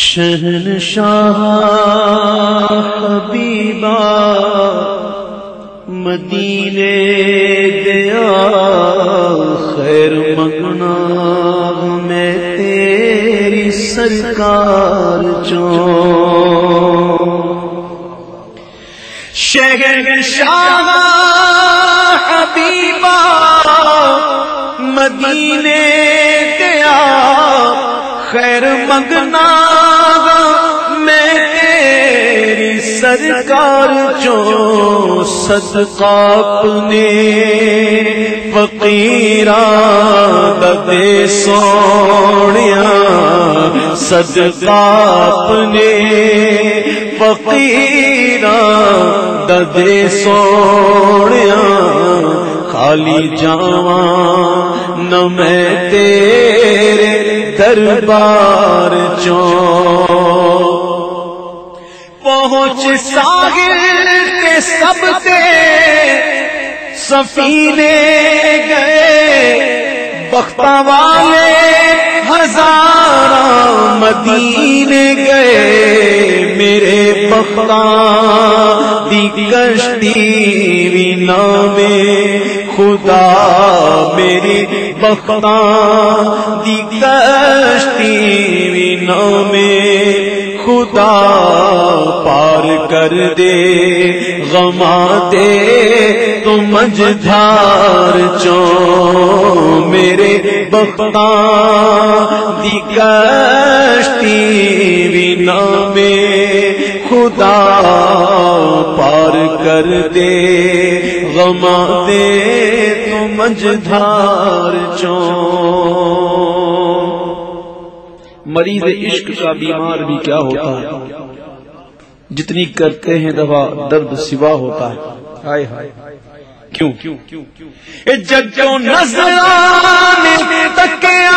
شہن شاہ حبیبا مدینے دیا خیر منگنا میں تیری سرکار چون۔ شہن شاہ حبیبا مدینے دیا خیر منگنا میں تیری سرکار جو صدقہ اپنے فقیرہ دے سوڑیا صدقہ اپنے فقیرہ دے سوڑیا خالی جاواں نہ میں تیرے دربار چو پہنچ ساحل کے سب سے سفینے گئے بخت والے ہزار مدینے گئے۔ میرے بختا دی کشتی نامے، خدا میری بختا دی کشتی بھی خدا پار کر دے۔ غما دے تو مجھار چو میرے بختا دی کشتی بھی خدا پار کر دے غما دے تو مجھار چو مریض عشق کا بیمار بھی کیا ہوتا ہے؟ جتنی کرتے ہیں دوا، درد سوا ہوتا ہے۔ ہائے ہائے۔ کیوں؟ ججو نظر تکیا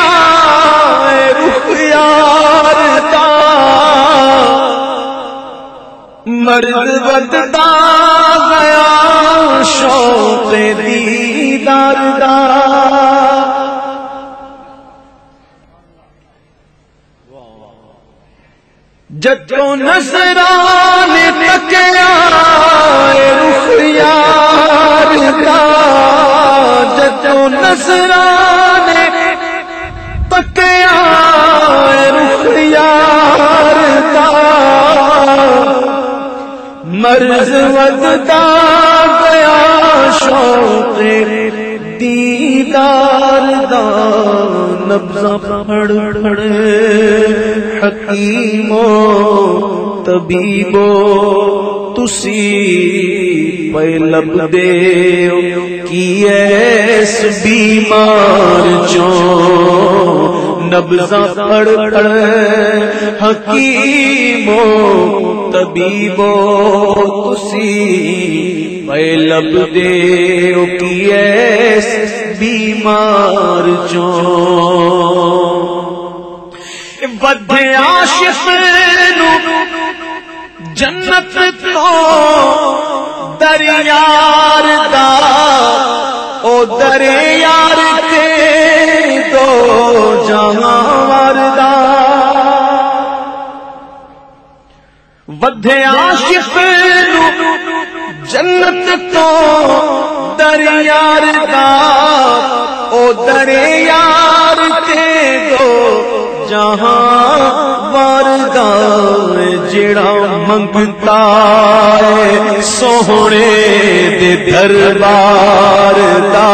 رخ یار دا مرد بدتا گیا شوق دیدار دا۔ ججو نظران تکیا رخ یار دا ججو نظران مرض ودتا گیا شوق دیدار دا نبزہ پڑ پڑ حکیمو، طبیبو، تسی پہ لب دے کی ایس بیمار چو نبزہ پڑ پڑ حکیمو طبیبو تسی پہ لب دے کی ایس بیمار چو بد عاشق نو جنت تو دریار دا۔ او دریار کے دو جہاں ود عاشق نو جنت تو دریار دا او دریار کے دو جہاں واردار جڑا منگتا ہے سونے دے دربار دا،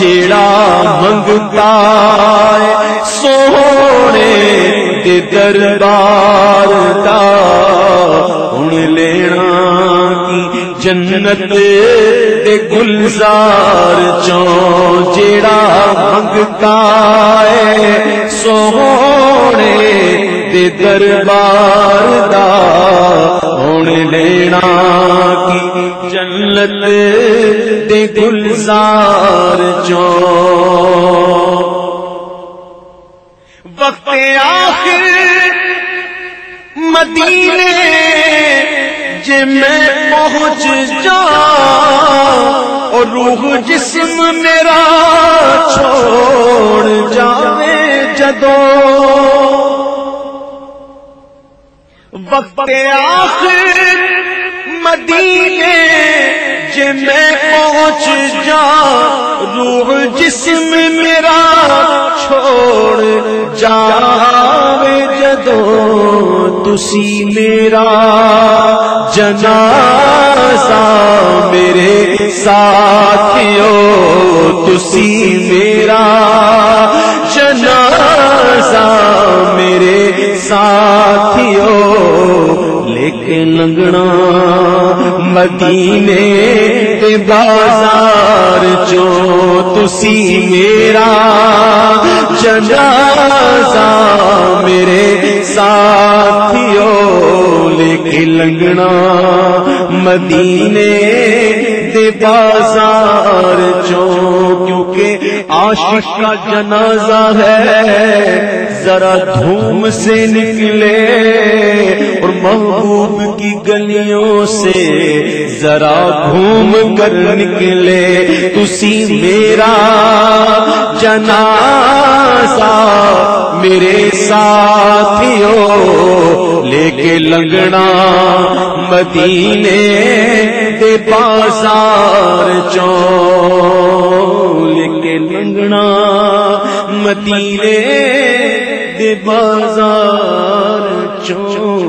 جڑا منگتا ہے سونے دے دربار دا۔ ہن لینا کی جنت دے گلزار چوں جڑا منگتا ہے، سونے دے دربار دا ہن لینا کی جنت دے گلزار چوں مدینے جے میں پہنچ جا اور روح جسم میرا چھوڑ جاوے جدو وقت آخر مدینے جے میں پہنچ جا روح جسم میرا چھوڑ جا جدو تسی میرا جنازہ میرے ساتھیو تسی میرا جنازہ میرے ساتھیو لیکن لنگنا مدینے دے بازار چو تسی میرا جنازہ میرے ساتھیو لیکن لنگنا مدینے دے بازار چوں؟ کیونکہ عاشق کا جنازہ ہے۔ ذرا دھوم سے نکلے اور محبوب کی گلیوں سے ذرا گھوم کر نکلے۔ تسی میرا جنازہ میرے ساتھیوں، لے کے لگنا مدینے دے بازار چو مدینے بازار چو